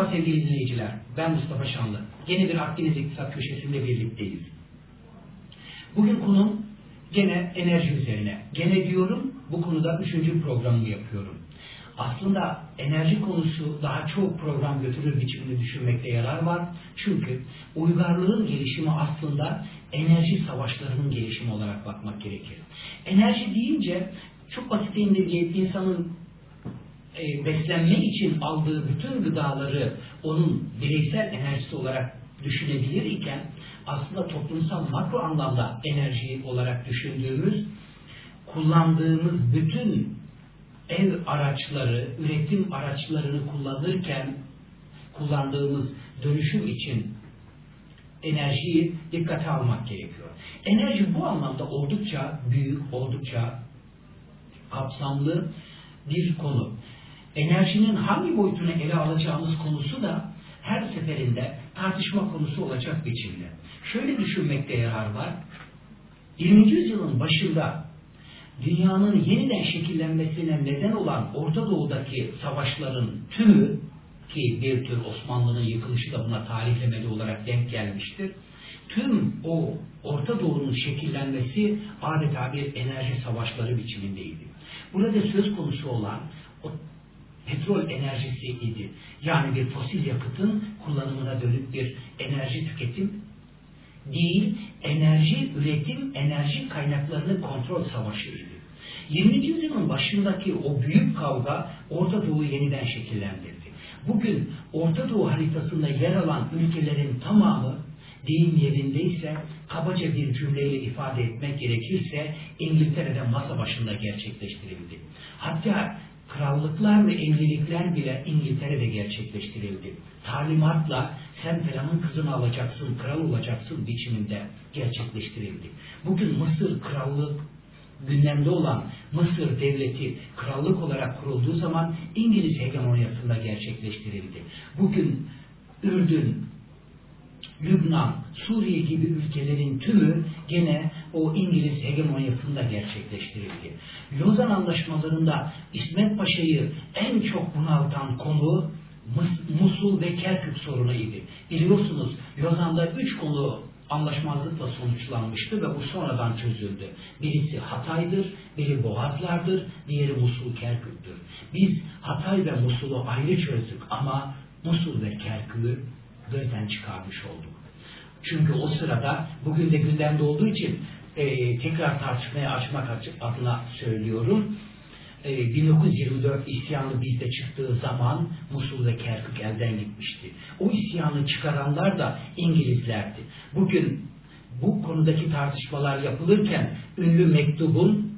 Merhaba sevgili dinleyiciler. Ben Mustafa Şanlı. Yeni bir Akdeniz İktisat Köşesi'nde birlikteyiz. Bugün konum gene enerji üzerine. Gene diyorum bu konuda üçüncü programımı yapıyorum. Aslında enerji konusu daha çok program götürür biçimde düşünmekte yarar var. Çünkü uygarlığın gelişimi aslında enerji savaşlarının gelişimi olarak bakmak gerekir. Enerji deyince çok basit indirgeyip insanın e, beslenme için aldığı bütün gıdaları onun bireysel enerjisi olarak düşünebilir iken aslında toplumsal makro anlamda enerji olarak düşündüğümüz kullandığımız bütün ev araçları, üretim araçlarını kullanırken kullandığımız dönüşüm için enerjiyi dikkate almak gerekiyor. Enerji bu anlamda oldukça büyük, oldukça kapsamlı bir konu. Enerjinin hangi boyutunu ele alacağımız konusu da her seferinde tartışma konusu olacak biçimde. Şöyle düşünmekte yarar var. 20. yüzyılın başında dünyanın yeniden şekillenmesine neden olan Orta Doğu'daki savaşların tümü ki bir tür Osmanlı'nın yıkılışı da buna tarihlemeli olarak denk gelmiştir. Tüm o Orta Doğu'nun şekillenmesi adeta bir enerji savaşları biçimindeydi. Burada söz konusu olan o petrol enerjisi idi. Yani bir fosil yakıtın kullanımına dönük bir enerji tüketim değil, enerji üretim, enerji kaynaklarını kontrol savaşıydı. 20. yüzyılın başındaki o büyük kavga Orta Doğu yeniden şekillendirdi. Bugün Orta Doğu haritasında yer alan ülkelerin tamamı deyim yerindeyse kabaca bir cümleyle ifade etmek gerekirse İngiltere'de masa başında gerçekleştirildi. Hatta krallıklar ve evlilikler bile İngiltere'de gerçekleştirildi. Talimatla sen falanın kızını alacaksın, kral olacaksın biçiminde gerçekleştirildi. Bugün Mısır krallık gündemde olan Mısır devleti krallık olarak kurulduğu zaman İngiliz hegemonyasında gerçekleştirildi. Bugün Ürdün, Lübnan, Suriye gibi ülkelerin tümü gene o İngiliz hegemonyasında gerçekleştirildi. Lozan anlaşmalarında İsmet Paşa'yı en çok bunaltan konu Musul ve Kerkük sorunuydu. Biliyorsunuz Lozan'da üç konu anlaşmazlıkla sonuçlanmıştı ve bu sonradan çözüldü. Birisi Hatay'dır, biri Boğazlar'dır, diğeri Musul Kerkük'tür. Biz Hatay ve Musul'u ayrı çözdük ama Musul ve Kerkük'ü gözden çıkarmış olduk. Çünkü o sırada bugün de gündemde olduğu için e, tekrar tartışmaya açmak adına söylüyorum. E, 1924 isyanı bizde çıktığı zaman Musul ve Kerkük elden gitmişti. O isyanı çıkaranlar da İngilizlerdi. Bugün bu konudaki tartışmalar yapılırken ünlü mektubun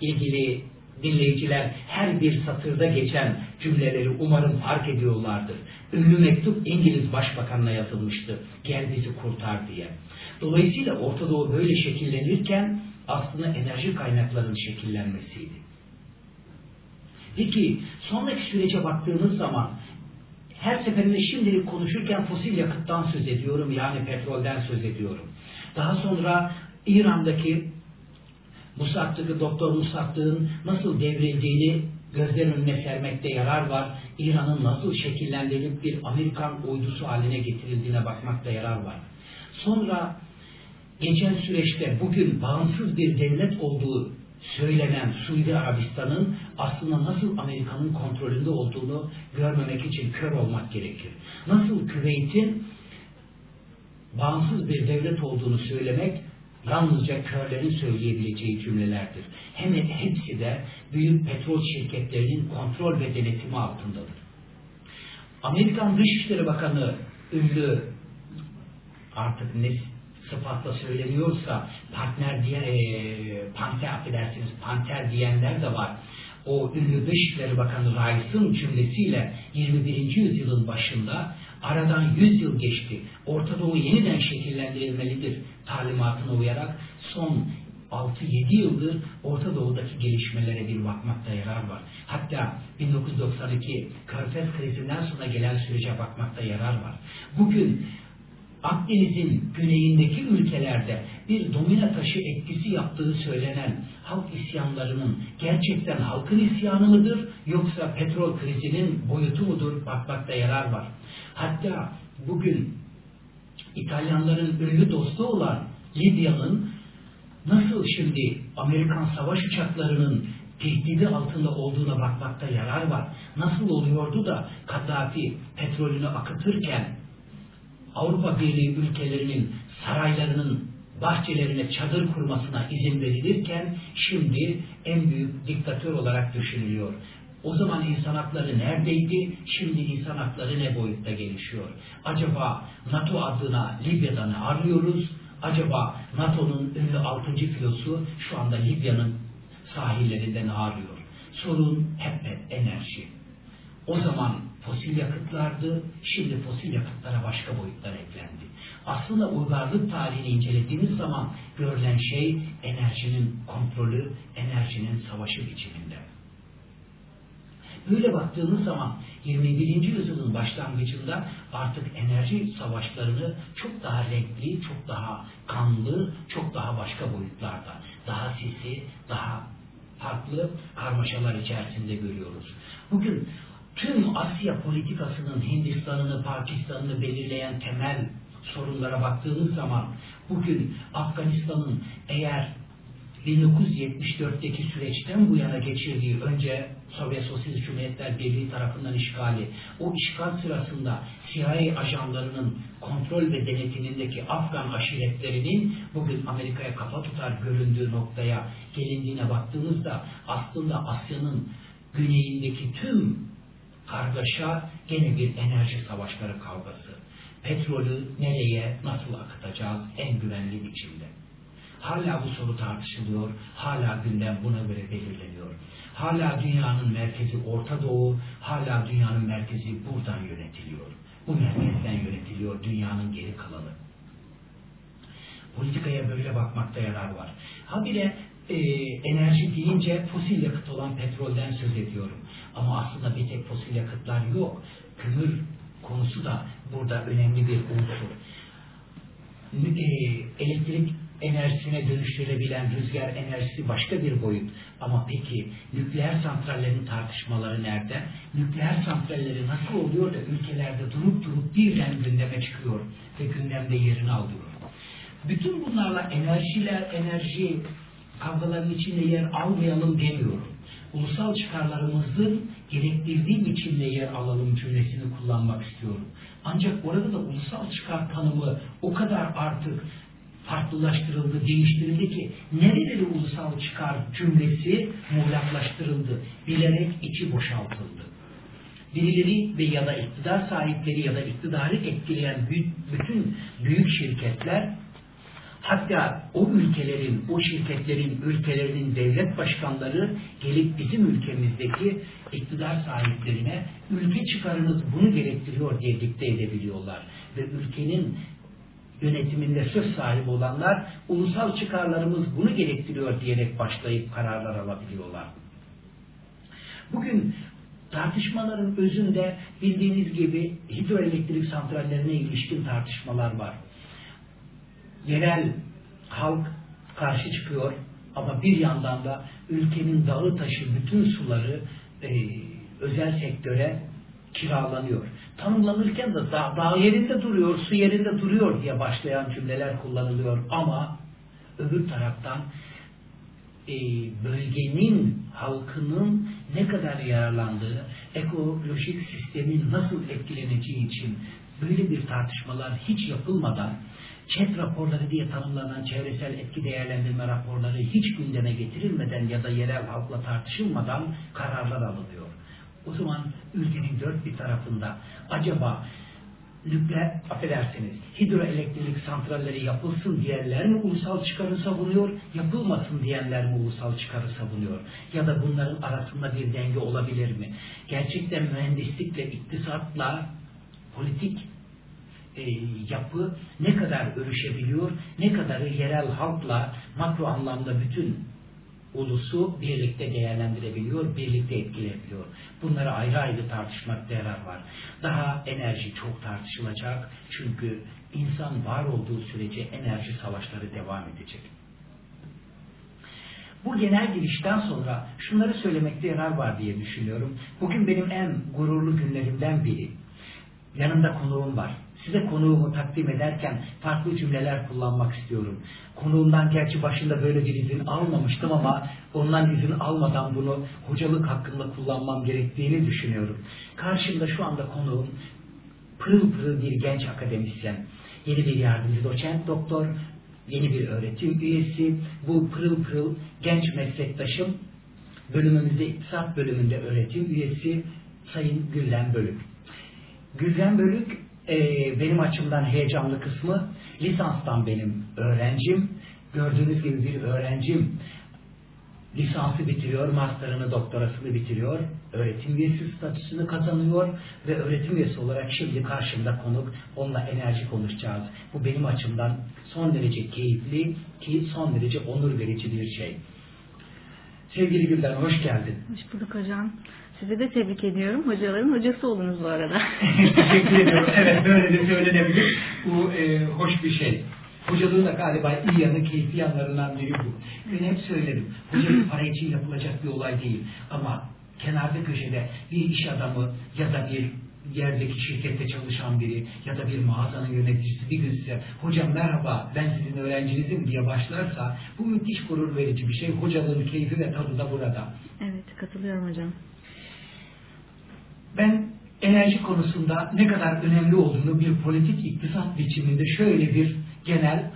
ilgili dinleyiciler her bir satırda geçen cümleleri umarım fark ediyorlardır. Ünlü mektup İngiliz Başbakanına yazılmıştı. Gel bizi kurtar diye. Dolayısıyla Orta Doğu böyle şekillenirken aslında enerji kaynaklarının şekillenmesiydi. Peki sonraki sürece baktığımız zaman her seferinde şimdilik konuşurken fosil yakıttan söz ediyorum yani petrolden söz ediyorum. Daha sonra İran'daki Musattık'ı, Doktor Musattık'ın nasıl devrildiğini gözlerin önüne sermekte yarar var. İran'ın nasıl şekillendirilip bir Amerikan uydusu haline getirildiğine bakmakta yarar var. Sonra geçen süreçte bugün bağımsız bir devlet olduğu söylenen Suudi Arabistan'ın aslında nasıl Amerika'nın kontrolünde olduğunu görmemek için kör olmak gerekir. Nasıl Küveyt'in bağımsız bir devlet olduğunu söylemek yalnızca körlerin söyleyebileceği cümlelerdir. Hem hepsi de büyük petrol şirketlerinin kontrol ve denetimi altındadır. Amerikan Dışişleri Bakanı ünlü artık ne sıfatla söyleniyorsa partner diye e, panter affedersiniz panter diyenler de var. O ünlü Dışişleri Bakanı Rice'ın cümlesiyle 21. yüzyılın başında aradan 100 yıl geçti. Orta Doğu yeniden şekillendirilmelidir talimatına uyarak son 6-7 yıldır Orta Doğu'daki gelişmelere bir bakmakta yarar var. Hatta 1992 Körfez krizinden sonra gelen sürece bakmakta yarar var. Bugün Akdeniz'in güneyindeki ülkelerde bir domino taşı etkisi yaptığı söylenen halk isyanlarının gerçekten halkın isyanı mıdır yoksa petrol krizinin boyutu mudur bakmakta yarar var. Hatta bugün İtalyanların ünlü dostu olan Libya'nın nasıl şimdi Amerikan savaş uçaklarının tehdidi altında olduğuna bakmakta yarar var. Nasıl oluyordu da Kaddafi petrolünü akıtırken Avrupa Birliği ülkelerinin saraylarının bahçelerine çadır kurmasına izin verilirken şimdi en büyük diktatör olarak düşünülüyor. O zaman insan hakları neredeydi? Şimdi insan hakları ne boyutta gelişiyor? Acaba NATO adına Libya'da ne arıyoruz? Acaba NATO'nun ünlü 6. filosu şu anda Libya'nın sahillerinden ağrıyor. Sorun hep enerji. O zaman fosil yakıtlardı, şimdi fosil yakıtlara başka boyutlar eklendi. Aslında uygarlık tarihini incelediğimiz zaman görülen şey enerjinin kontrolü, enerjinin savaşı biçiminde. Böyle baktığımız zaman 21. yüzyılın başlangıcında artık enerji savaşlarını çok daha renkli, çok daha kanlı, çok daha başka boyutlarda, daha sisi, daha farklı karmaşalar içerisinde görüyoruz. Bugün tüm Asya politikasının Hindistan'ını, Pakistan'ını belirleyen temel sorunlara baktığımız zaman bugün Afganistan'ın eğer 1974'teki süreçten bu yana geçirdiği önce Sovyet Sosyalist Cumhuriyetler Birliği tarafından işgali, o işgal sırasında CIA ajanlarının kontrol ve denetimindeki Afgan aşiretlerinin bugün Amerika'ya kafa tutar göründüğü noktaya gelindiğine baktığımızda aslında Asya'nın güneyindeki tüm kargaşa gene bir enerji savaşları kavgası. Petrolü nereye, nasıl akıtacağız en güvenli biçimde. Hala bu soru tartışılıyor, hala gündem buna göre belirleniyor. Hala dünyanın merkezi Orta Doğu, hala dünyanın merkezi buradan yönetiliyor. Bu merkezden yönetiliyor dünyanın geri kalanı. Politikaya böyle bakmakta yarar var. Ha bir de e, enerji deyince fosil yakıt olan petrolden söz ediyorum. Ama aslında bir tek fosil yakıtlar yok. Kömür konusu da burada önemli bir unsur. E, elektrik enerjisine dönüştürülebilen rüzgar enerjisi başka bir boyut. Ama peki nükleer santrallerin tartışmaları nerede? Nükleer santralleri nasıl oluyor da ülkelerde durup durup birden gündeme çıkıyor ve gündemde yerini alıyor? Bütün bunlarla enerjiler, enerji kavgaların içinde yer almayalım demiyorum. Ulusal çıkarlarımızın gerektirdiği biçimde yer alalım cümlesini kullanmak istiyorum. Ancak orada da ulusal çıkar tanımı o kadar artık farklılaştırıldı, değiştirildi ki nereleri ulusal çıkar cümlesi muğlaklaştırıldı. Bilerek içi boşaltıldı. Birileri ve ya da iktidar sahipleri ya da iktidarı etkileyen bütün büyük şirketler hatta o ülkelerin, o şirketlerin, ülkelerinin devlet başkanları gelip bizim ülkemizdeki iktidar sahiplerine ülke çıkarınız bunu gerektiriyor diye dikte edebiliyorlar. Ve ülkenin yönetiminde söz sahibi olanlar ulusal çıkarlarımız bunu gerektiriyor diyerek başlayıp kararlar alabiliyorlar. Bugün tartışmaların özünde bildiğiniz gibi hidroelektrik santrallerine ilişkin tartışmalar var. Yerel halk karşı çıkıyor ama bir yandan da ülkenin dağı taşı bütün suları e, özel sektöre kiralanıyor. Tanımlanırken de dağ, dağ yerinde duruyor, su yerinde duruyor diye başlayan cümleler kullanılıyor ama öbür taraftan e, bölgenin halkının ne kadar yararlandığı, ekolojik sistemin nasıl etkileneceği için böyle bir tartışmalar hiç yapılmadan ÇED raporları diye tanımlanan çevresel etki değerlendirme raporları hiç gündeme getirilmeden ya da yerel halkla tartışılmadan kararlar alınıyor. O zaman ülkenin dört bir tarafında acaba nükleer, affedersiniz, hidroelektrik santralleri yapılsın diyenler mi ulusal çıkarı savunuyor, yapılmasın diyenler mi ulusal çıkarı savunuyor? Ya da bunların arasında bir denge olabilir mi? Gerçekten mühendislikle, iktisatla, politik e, yapı ne kadar örüşebiliyor, ne kadarı yerel halkla makro anlamda bütün ulusu birlikte değerlendirebiliyor, birlikte etkileyebiliyor. Bunları ayrı ayrı tartışmakta yarar var. Daha enerji çok tartışılacak çünkü insan var olduğu sürece enerji savaşları devam edecek. Bu genel girişten sonra şunları söylemekte yarar var diye düşünüyorum. Bugün benim en gururlu günlerimden biri. Yanımda konuğum var. Size konuğumu takdim ederken farklı cümleler kullanmak istiyorum. Konuğumdan gerçi başında böyle bir izin almamıştım ama ondan izin almadan bunu hocalık hakkında kullanmam gerektiğini düşünüyorum. Karşımda şu anda konuğum pırıl pırıl bir genç akademisyen, yeni bir yardımcı doçent doktor, yeni bir öğretim üyesi, bu pırıl pırıl genç meslektaşım, bölümümüzde iktisat bölümünde öğretim üyesi Sayın Gülden Bölük. Gülden Bölük e, benim açımdan heyecanlı kısmı lisanstan benim öğrencim. Gördüğünüz gibi bir öğrencim lisansı bitiriyor, master'ını, doktorasını bitiriyor, öğretim üyesi statüsünü kazanıyor ve öğretim üyesi olarak şimdi karşımda konuk, onunla enerji konuşacağız. Bu benim açımdan son derece keyifli ki son derece onur verici bir şey. Sevgili Gülden hoş geldin. Hoş bulduk hocam. Sizi de tebrik ediyorum. Hocaların hocası olunuz bu arada. Teşekkür ediyorum. Evet böyle de söylenebilir. Bu e, hoş bir şey. Hocalığın da galiba iyi yanı, keyifli yanlarından biri bu. Ben hep söyledim. Hocalık para için yapılacak bir olay değil. Ama kenarda köşede bir iş adamı ya da bir yerdeki şirkette çalışan biri ya da bir mağazanın yöneticisi bir gün size hocam merhaba ben sizin öğrencinizim diye başlarsa bu müthiş gurur verici bir şey. Hocalığın keyfi ve tadı da burada. Evet katılıyorum hocam. Ben enerji konusunda ne kadar önemli olduğunu bir politik iktisat biçiminde şöyle bir genel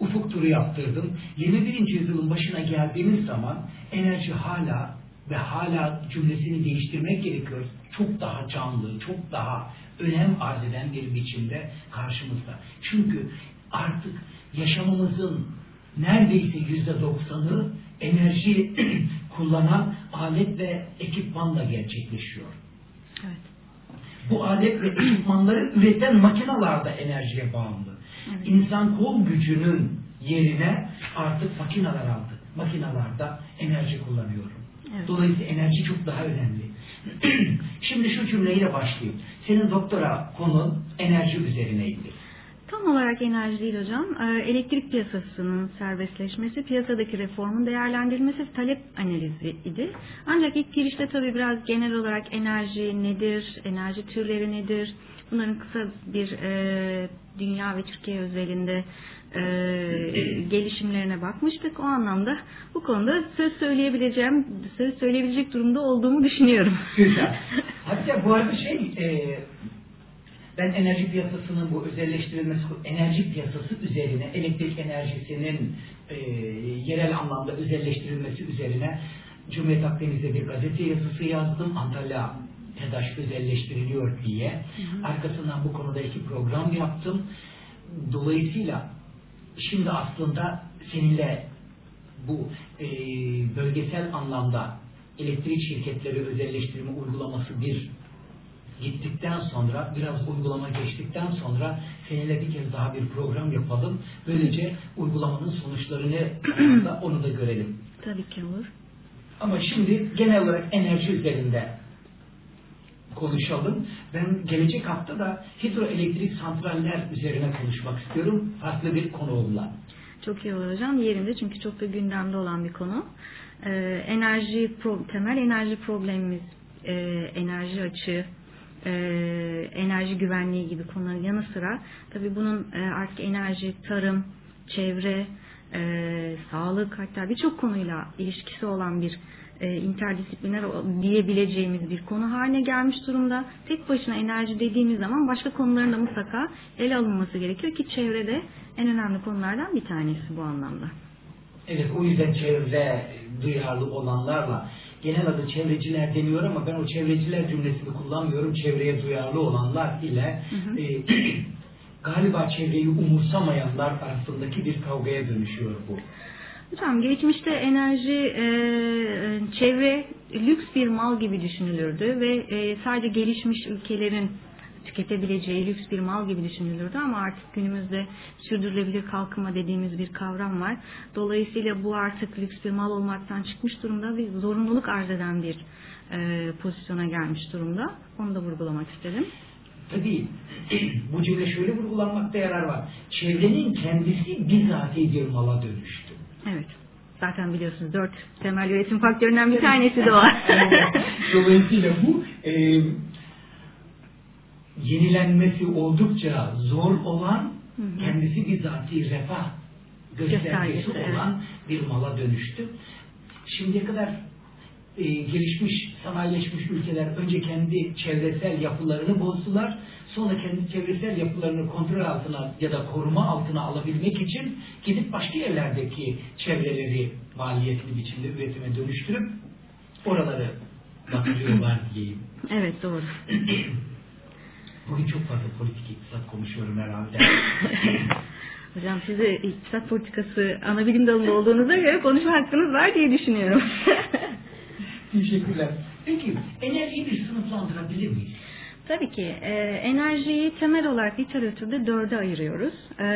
ufuk turu yaptırdım. 21. yüzyılın başına geldiğimiz zaman enerji hala ve hala cümlesini değiştirmek gerekiyor. Çok daha canlı, çok daha önem arz eden bir biçimde karşımızda. Çünkü artık yaşamımızın neredeyse yüzde doksanı enerji kullanan alet ve ekipmanla gerçekleşiyor. Evet. Bu alet ve ekipmanları üreten makineler de enerjiye bağımlı. Evet. İnsan kol gücünün yerine artık makineler aldı. Makineler de enerji kullanıyor. Evet. Dolayısıyla enerji çok daha önemli. Şimdi şu cümleyle başlayayım. Senin doktora konun enerji üzerineydi. Tam olarak enerji değil hocam. Ee, Elektrik piyasasının serbestleşmesi, piyasadaki reformun değerlendirilmesi talep analizi idi. Ancak ilk girişte tabii biraz genel olarak enerji nedir, enerji türleri nedir, bunların kısa bir e, dünya ve Türkiye özelinde e, gelişimlerine bakmıştık. O anlamda bu konuda söz söyleyebileceğim, söz söyleyebilecek durumda olduğumu düşünüyorum. Güzel. Hatta bu arada şey, e, ben enerji piyasasının bu özelleştirilmesi, enerji piyasası üzerine, elektrik enerjisinin e, yerel anlamda özelleştirilmesi üzerine Cumhuriyet Akdeniz'de bir gazete yazısı yazdım. Antalya TEDAŞ özelleştiriliyor diye. Arkasından bu konuda iki program yaptım. Dolayısıyla şimdi aslında seninle bu e, bölgesel anlamda elektrik şirketleri özelleştirme uygulaması bir gittikten sonra biraz uygulama geçtikten sonra seninle bir kez daha bir program yapalım. Böylece uygulamanın sonuçlarını da onu da görelim. Tabii ki olur. Ama şimdi genel olarak enerji üzerinde konuşalım. Ben gelecek hafta da hidroelektrik santraller üzerine konuşmak istiyorum. Farklı bir konuğumla. Çok iyi olur hocam. Yerinde çünkü çok da gündemde olan bir konu. Ee, enerji pro- temel enerji problemimiz, e, enerji açığı, e, enerji güvenliği gibi konuların yanı sıra tabii bunun e, artık enerji, tarım, çevre, e, sağlık hatta birçok konuyla ilişkisi olan bir interdisipliner diyebileceğimiz bir konu haline gelmiş durumda. Tek başına enerji dediğimiz zaman başka konuların da mutlaka ele alınması gerekiyor ki çevrede en önemli konulardan bir tanesi bu anlamda. Evet o yüzden çevre duyarlı olanlarla genel adı çevreciler deniyor ama ben o çevreciler cümlesini kullanmıyorum. Çevreye duyarlı olanlar ile Hı hı. e, galiba çevreyi umursamayanlar arasındaki bir kavgaya dönüşüyor bu. Hocam geçmişte enerji e, çevre lüks bir mal gibi düşünülürdü ve e, sadece gelişmiş ülkelerin tüketebileceği lüks bir mal gibi düşünülürdü ama artık günümüzde sürdürülebilir kalkınma dediğimiz bir kavram var. Dolayısıyla bu artık lüks bir mal olmaktan çıkmış durumda ve zorunluluk arz eden bir e, pozisyona gelmiş durumda. Onu da vurgulamak istedim. Tabii bu cümle şöyle vurgulanmakta yarar var. Çevrenin kendisi bizatihi bir mala dönüştü. Evet. Zaten biliyorsunuz dört temel üretim faktöründen bir tanesi de o. Dolayısıyla bu e, yenilenmesi oldukça zor olan Hı hı. kendisi bizatihi refah göstergesi olan bir mala dönüştü. Şimdiye kadar e, gelişmiş, sanayileşmiş ülkeler önce kendi çevresel yapılarını bozdular. Sonra kendi çevresel yapılarını kontrol altına ya da koruma altına alabilmek için gidip başka yerlerdeki çevreleri maliyetli biçimde üretime dönüştürüp oraları batırıyorlar diyeyim. evet doğru. Bugün çok fazla politik iktisat konuşuyorum herhalde. Hocam siz de iktisat politikası ana bilim dalında olduğunuza göre konuşma hakkınız var diye düşünüyorum. Teşekkürler. Peki enerjiyi bir sınıflandırabilir miyiz? Tabii ki. E, enerjiyi temel olarak literatürde dörde ayırıyoruz. E,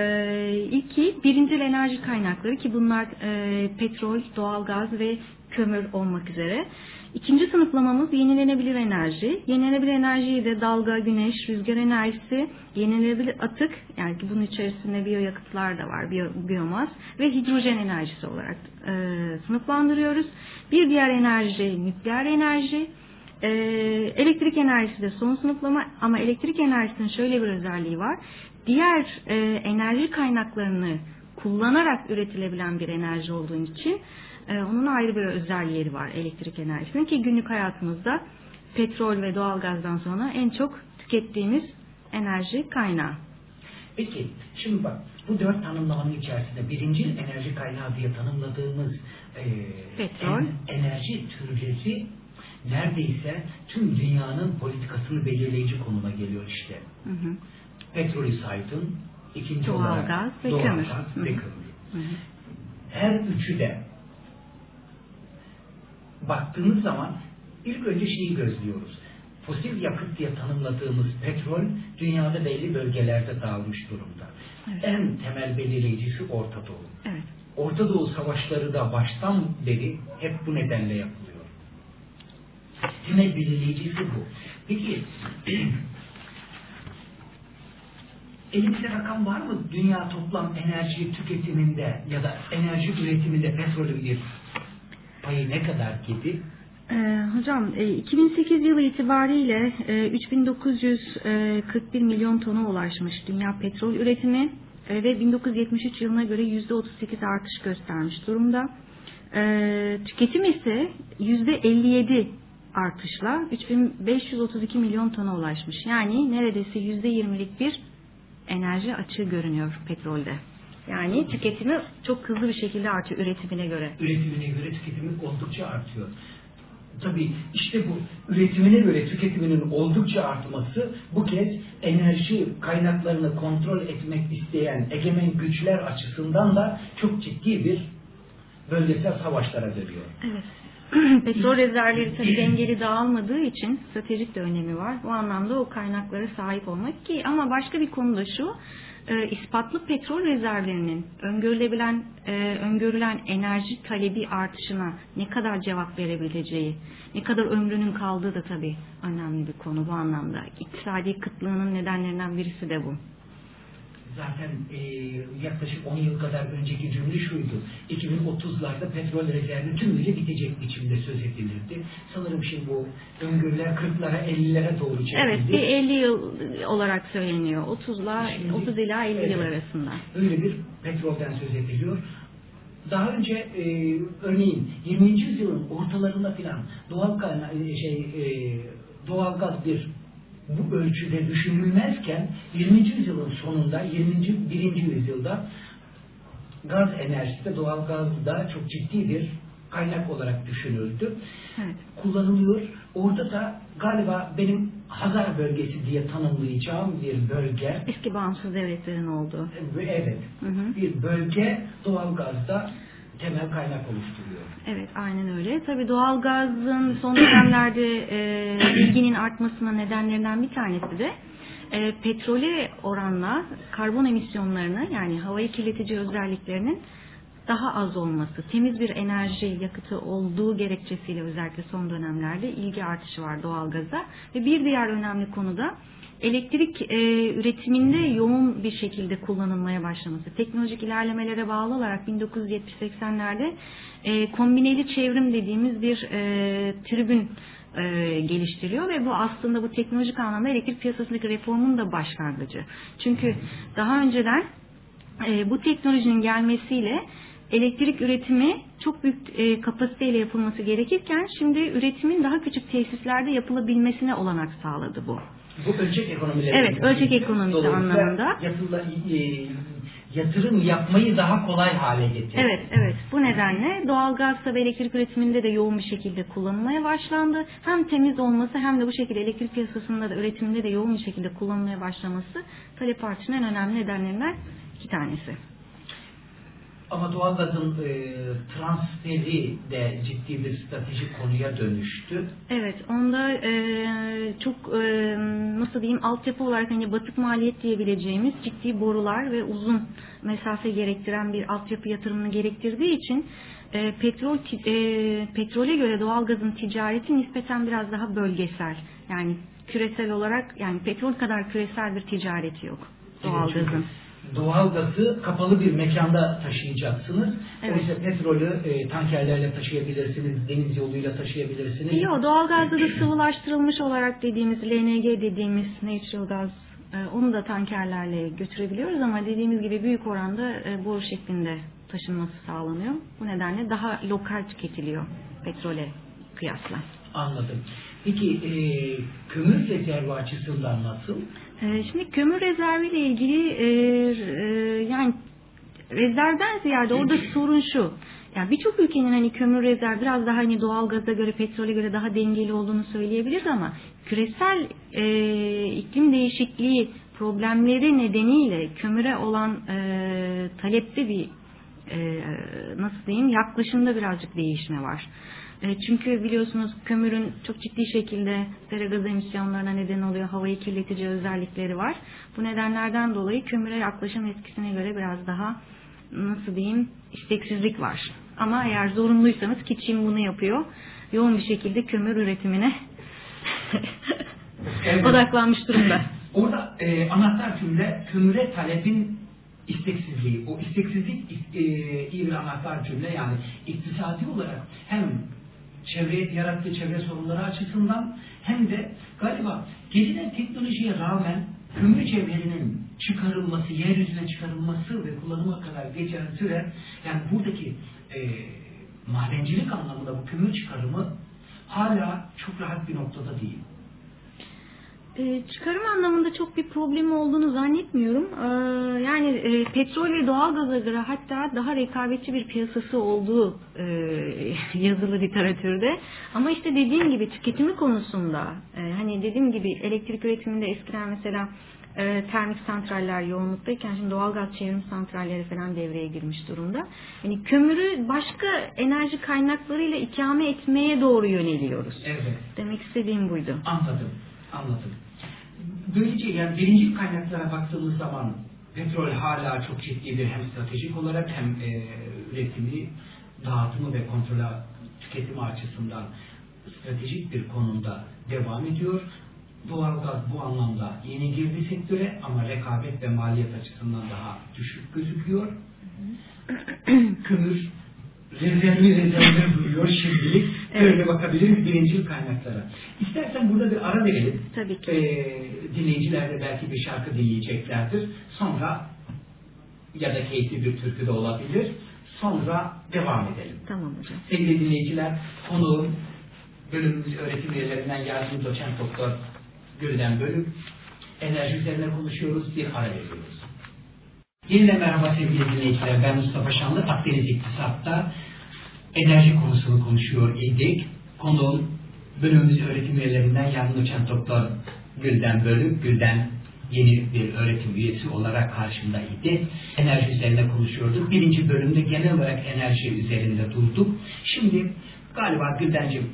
ilki birincil enerji kaynakları ki bunlar e, petrol, doğalgaz ve kömür olmak üzere. İkinci sınıflamamız yenilenebilir enerji. Yenilenebilir enerjiyi de dalga, güneş, rüzgar enerjisi, yenilenebilir atık, yani bunun içerisinde biyoyakıtlar da var, biyo, biyomaz ve hidrojen enerjisi olarak e, sınıflandırıyoruz. Bir diğer enerji nükleer enerji. Ee, elektrik enerjisi de son sınıflama ama elektrik enerjisinin şöyle bir özelliği var. Diğer e, enerji kaynaklarını kullanarak üretilebilen bir enerji olduğu için e, onun ayrı bir özelliği var elektrik enerjisinin ki günlük hayatımızda petrol ve doğalgazdan sonra en çok tükettiğimiz enerji kaynağı. Peki, şimdi bak bu dört tanımlamanın içerisinde birincil enerji kaynağı diye tanımladığımız e, Petrol. en- enerji türleri neredeyse tüm dünyanın politikasını belirleyici konuma geliyor işte. Hı hı. Petrolü saydın, ikinci Doğalgaz olarak ve doğalgaz kömür. Hı. ve kömür. Hı hı. Her üçü de baktığımız zaman ilk önce şeyi gözlüyoruz. Fosil yakıt diye tanımladığımız petrol dünyada belli bölgelerde dağılmış durumda. Evet. En temel belirleyicisi Orta Doğu. Evet. Orta Doğu savaşları da baştan beri hep bu nedenle yapılıyor. Temel belirleyicisi bu. Peki elimizde rakam var mı dünya toplam enerji tüketiminde ya da enerji üretiminde petrolün bir payı ne kadar gibi? Ee, hocam e, 2008 yılı itibariyle e, 3941 milyon tona ulaşmış dünya petrol üretimi e, ve 1973 yılına göre %38 artış göstermiş durumda. E, tüketim ise %57 artışla 3532 milyon tona ulaşmış. Yani neredeyse %20'lik bir enerji açığı görünüyor petrolde. Yani tüketimi çok hızlı bir şekilde artıyor üretimine göre. Üretimine göre tüketimi oldukça artıyor. Tabii işte bu üretimine göre tüketiminin oldukça artması bu kez enerji kaynaklarını kontrol etmek isteyen egemen güçler açısından da çok ciddi bir bölgesel savaşlara dönüyor. Evet. Petrol rezervleri tabii dengeli dağılmadığı için stratejik de önemi var. Bu anlamda o kaynaklara sahip olmak ki ama başka bir konu da şu e, ispatlı petrol rezervlerinin öngörülebilen e, öngörülen enerji talebi artışına ne kadar cevap verebileceği, ne kadar ömrünün kaldığı da tabii önemli bir konu bu anlamda. İktisadi kıtlığının nedenlerinden birisi de bu. Zaten e, yaklaşık 10 yıl kadar önceki cümle şuydu. 2030'larda petrol rezervi tümüyle bitecek biçimde söz edilirdi. Sanırım şimdi bu öngörüler 40'lara 50'lere doğru çekildi. Evet, bir 50 yıl olarak söyleniyor. 30'la Şimdi- 30 ila 50 yıl Evet. arasında. Öyle bir petrolden söz ediliyor. Daha önce e, örneğin 20. yüzyılın ortalarında filan doğal kayna- e, şey e, doğalgaz bir bu ölçüde düşünülmezken 20. yüzyılın sonunda 20. 1. yüzyılda gaz enerjisi de doğalgaz da çok ciddi bir kaynak olarak düşünüldü. Evet. Kullanılıyor. Orada da galiba benim Hazar bölgesi diye tanımlayacağım bir bölge Eski bağımsız devletlerin olduğu. ve Evet. Hı hı. Bir bölge doğalgazda temel kaynak oluşturuyor. Evet, aynen öyle. Tabii doğalgazın son dönemlerde e, ilginin artmasına nedenlerinden bir tanesi de e, petrole oranla karbon emisyonlarını yani havayı kirletici özelliklerinin daha az olması, temiz bir enerji yakıtı olduğu gerekçesiyle özellikle son dönemlerde ilgi artışı var doğalgaza ve bir diğer önemli konu da elektrik e, üretiminde yoğun bir şekilde kullanılmaya başlaması. Teknolojik ilerlemelere bağlı olarak 1970-80'lerde e, kombineli çevrim dediğimiz bir e, tribün e, geliştiriyor ve bu aslında bu teknolojik anlamda elektrik piyasasındaki reformun da başlangıcı. Çünkü daha önceden e, bu teknolojinin gelmesiyle elektrik üretimi çok büyük e, kapasiteyle yapılması gerekirken şimdi üretimin daha küçük tesislerde yapılabilmesine olanak sağladı bu. Bu ölçek ekonomileri. Evet, ölçek ekonomisi anlamında. Yatıla, e, yatırım yapmayı daha kolay hale getirdi. Evet, evet. Bu nedenle doğalgaz ve elektrik üretiminde de yoğun bir şekilde kullanılmaya başlandı. Hem temiz olması hem de bu şekilde elektrik piyasasında da üretiminde de yoğun bir şekilde kullanılmaya başlaması talep artışının en önemli nedenlerinden iki tanesi. Ama doğalgazın e, transferi de ciddi bir stratejik konuya dönüştü. Evet, onda e, çok e, nasıl diyeyim altyapı olarak hani batık maliyet diyebileceğimiz ciddi borular ve uzun mesafe gerektiren bir altyapı yatırımını gerektirdiği için e, petrol e, petrole göre doğalgazın ticareti nispeten biraz daha bölgesel. Yani küresel olarak yani petrol kadar küresel bir ticareti yok doğalgazın doğal gazı kapalı bir mekanda taşıyacaksınız. Evet. Oysa petrolü e, tankerlerle taşıyabilirsiniz, deniz yoluyla taşıyabilirsiniz. Yok, doğal gazda da sıvılaştırılmış olarak dediğimiz LNG dediğimiz natural gaz e, onu da tankerlerle götürebiliyoruz ama dediğimiz gibi büyük oranda e, boru şeklinde taşınması sağlanıyor. Bu nedenle daha lokal tüketiliyor petrole kıyasla. Anladım. Peki e, kömür rezervi açısından nasıl? E, şimdi kömür rezervi ile ilgili e, e, yani rezervden ziyade orada sorun şu. Yani birçok ülkenin hani kömür rezervi biraz daha hani doğal gaza göre, petrole göre daha dengeli olduğunu söyleyebiliriz ama küresel e, iklim değişikliği problemleri nedeniyle kömüre olan e, talepte bir e, nasıl diyeyim yaklaşımda birazcık değişme var. E, çünkü biliyorsunuz kömürün çok ciddi şekilde sera gaz emisyonlarına neden oluyor. Havayı kirletici özellikleri var. Bu nedenlerden dolayı kömüre yaklaşım eskisine göre biraz daha nasıl diyeyim isteksizlik var. Ama eğer zorunluysanız ki Çin bunu yapıyor. Yoğun bir şekilde kömür üretimine evet. odaklanmış durumda. Orada e, anahtar cümle kömüre talebin isteksizliği. O isteksizlik e, iyi bir anahtar cümle yani iktisadi olarak hem çevre yarattığı çevre sorunları açısından hem de galiba gelinen teknolojiye rağmen kömür cevherinin çıkarılması, yeryüzüne çıkarılması ve kullanıma kadar geçen süre yani buradaki e, madencilik anlamında bu kömür çıkarımı hala çok rahat bir noktada değil. E, çıkarım anlamında çok bir problemi olduğunu zannetmiyorum. E, yani e, petrol ve doğalgaza göre hatta daha rekabetçi bir piyasası olduğu e, yazılı literatürde. Ama işte dediğim gibi tüketimi konusunda e, hani dediğim gibi elektrik üretiminde eskiden mesela e, termik santraller yoğunluktayken şimdi doğalgaz çevrim santralleri falan devreye girmiş durumda. Yani kömürü başka enerji kaynaklarıyla ikame etmeye doğru yöneliyoruz. Evet. Demek istediğim buydu. Anladım. Anladım. Böylece yani birinci kaynaklara baktığımız zaman petrol hala çok ciddi bir hem stratejik olarak hem e, üretimi, dağıtımı ve kontrolü tüketimi açısından stratejik bir konumda devam ediyor. Doğalgaz bu anlamda yeni girdi sektöre ama rekabet ve maliyet açısından daha düşük gözüküyor. Kömür rezervli rezervler duruyor şimdilik. Evet. Öyle bakabiliriz birincil kaynaklara. İstersen burada bir ara verelim. Tabii ki. Ee, dinleyiciler de belki bir şarkı dinleyeceklerdir. Sonra ya da keyifli bir türkü de olabilir. Sonra devam edelim. Tamam hocam. Sevgili dinleyiciler, konuğum bölümümüz öğretim üyelerinden yardımcı doçent doktor Gülden Bölüm. Enerji üzerine konuşuyoruz. Bir ara veriyoruz. Yeniden merhaba sevgili dinleyiciler. Ben Mustafa Şanlı. Akdeniz İktisat'ta enerji konusunu konuşuyor idik. Konuğum bölümümüz öğretim üyelerinden yardımcı doçent doktor Gülden Bölük. Gülden yeni bir öğretim üyesi olarak karşımda idi. Enerji üzerine konuşuyorduk. Birinci bölümde genel olarak enerji üzerinde durduk. Şimdi galiba Gülden'ciğim